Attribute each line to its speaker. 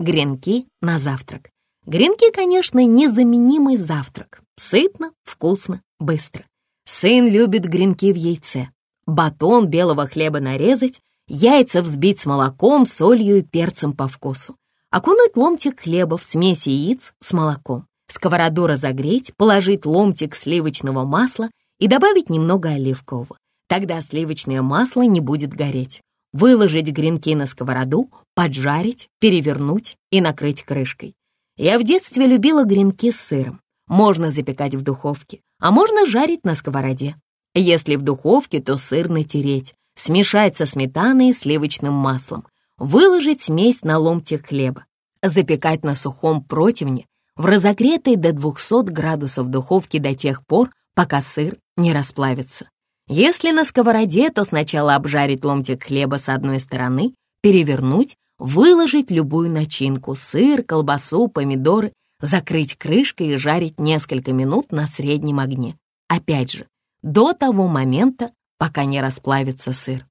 Speaker 1: Гренки на завтрак. Гренки, конечно, незаменимый завтрак. Сытно, вкусно, быстро. Сын любит гренки в яйце. Батон белого хлеба нарезать, яйца взбить с молоком, солью и перцем по вкусу. Окунуть ломтик хлеба в смесь яиц с молоком. Сковороду разогреть, положить ломтик сливочного масла и добавить немного оливкового. Тогда сливочное масло не будет гореть. Выложить гренки на сковороду, поджарить, перевернуть и накрыть крышкой. Я в детстве любила гренки с сыром. Можно запекать в духовке, а можно жарить на сковороде. Если в духовке, то сыр натереть, смешать со сметаной и сливочным маслом, выложить смесь на ломтик хлеба, запекать на сухом противне в разогретой до 200 градусов духовке до тех пор, пока сыр не расплавится. Если на сковороде, то сначала обжарить ломтик хлеба с одной стороны, перевернуть, выложить любую начинку, сыр, колбасу, помидоры, закрыть крышкой и жарить несколько минут на среднем огне. Опять же, до того момента, пока не расплавится сыр.